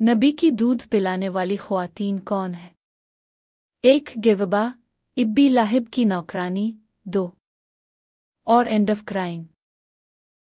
نبی کی دودھ پلانے والی خواتین کون ہے ایک گیوبا ابی لاہب کی نوکرانی، دو، اور اینڈ آف کرائم